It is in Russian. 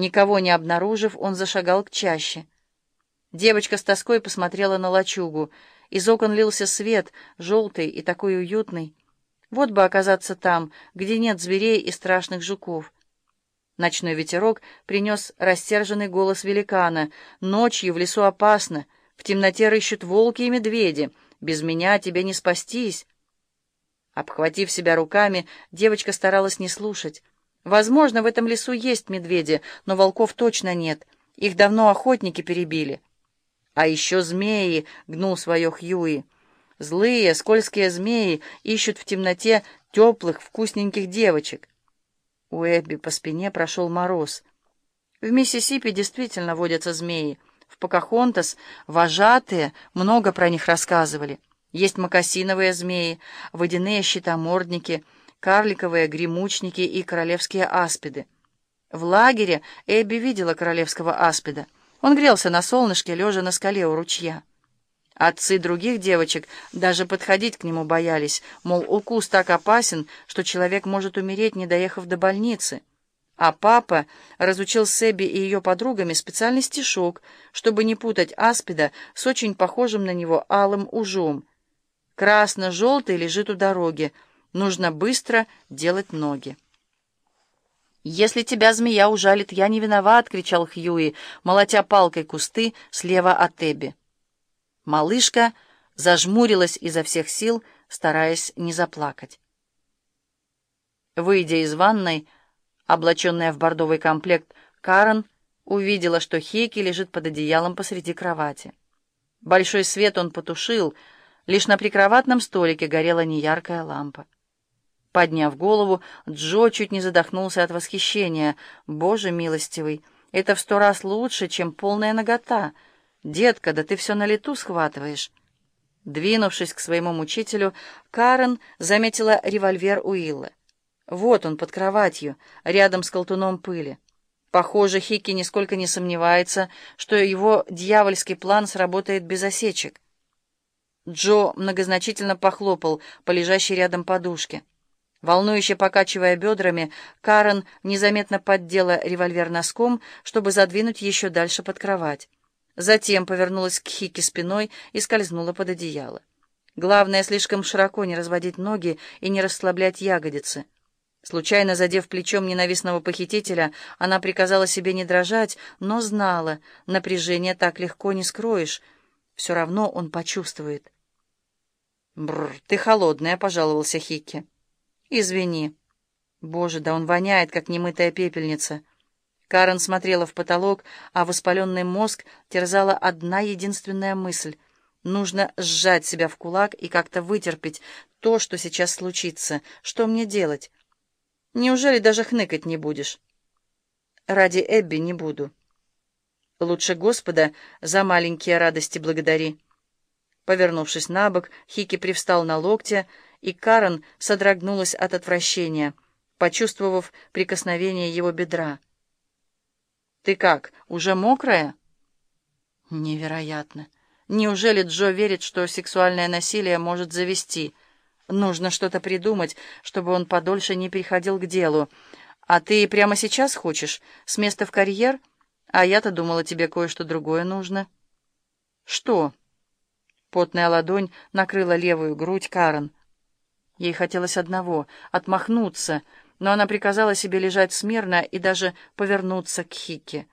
Никого не обнаружив, он зашагал к чаще. Девочка с тоской посмотрела на лачугу. Из окон лился свет, желтый и такой уютный. Вот бы оказаться там, где нет зверей и страшных жуков. Ночной ветерок принес растерженный голос великана. «Ночью в лесу опасно. В темноте рыщут волки и медведи. Без меня тебе не спастись». Обхватив себя руками, девочка старалась не слушать. Возможно, в этом лесу есть медведи, но волков точно нет. Их давно охотники перебили. А еще змеи, — гнул свое Хьюи. Злые, скользкие змеи ищут в темноте теплых, вкусненьких девочек. У Эбби по спине прошел мороз. В Миссисипи действительно водятся змеи. В Покахонтас вожатые много про них рассказывали. Есть мокасиновые змеи, водяные щитомордники, карликовые гремучники и королевские аспиды. В лагере Эбби видела королевского аспида. Он грелся на солнышке, лежа на скале у ручья. Отцы других девочек даже подходить к нему боялись, мол, укус так опасен, что человек может умереть, не доехав до больницы. А папа разучил Себи и ее подругами специальный стишок, чтобы не путать аспида с очень похожим на него алым ужом. Красно-желтый лежит у дороги. Нужно быстро делать ноги. «Если тебя змея ужалит, я не виноват!» — кричал Хьюи, молотя палкой кусты слева от Эбби. Малышка зажмурилась изо всех сил, стараясь не заплакать. Выйдя из ванной, облаченная в бордовый комплект, Карен увидела, что Хейки лежит под одеялом посреди кровати. Большой свет он потушил, лишь на прикроватном столике горела неяркая лампа. Подняв голову, Джо чуть не задохнулся от восхищения. «Боже милостивый, это в сто раз лучше, чем полная нагота!» «Детка, да ты все на лету схватываешь». Двинувшись к своему мучителю, Карен заметила револьвер Уилла. Вот он под кроватью, рядом с колтуном пыли. Похоже, Хики нисколько не сомневается, что его дьявольский план сработает без осечек. Джо многозначительно похлопал по лежащей рядом подушке. Волнующе покачивая бедрами, Карен незаметно поддела револьвер носком, чтобы задвинуть еще дальше под кровать. Затем повернулась к Хике спиной и скользнула под одеяло. Главное, слишком широко не разводить ноги и не расслаблять ягодицы. Случайно задев плечом ненавистного похитителя, она приказала себе не дрожать, но знала, напряжение так легко не скроешь. Все равно он почувствует. «Бррр, ты холодная», — пожаловался Хикки. «Извини». «Боже, да он воняет, как немытая пепельница». Карен смотрела в потолок, а воспаленный мозг терзала одна единственная мысль. Нужно сжать себя в кулак и как-то вытерпеть то, что сейчас случится. Что мне делать? Неужели даже хныкать не будешь? Ради Эбби не буду. Лучше Господа за маленькие радости благодари. Повернувшись на бок, Хики привстал на локте, и Карен содрогнулась от отвращения, почувствовав прикосновение его бедра. «Ты как, уже мокрая?» «Невероятно! Неужели Джо верит, что сексуальное насилие может завести? Нужно что-то придумать, чтобы он подольше не переходил к делу. А ты прямо сейчас хочешь? С места в карьер? А я-то думала, тебе кое-что другое нужно». «Что?» Потная ладонь накрыла левую грудь Карен. Ей хотелось одного — отмахнуться — но она приказала себе лежать смирно и даже повернуться к Хике.